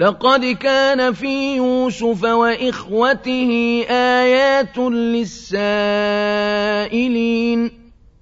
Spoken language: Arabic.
لقد كان في يوسف وإخوته آيات للسائلين.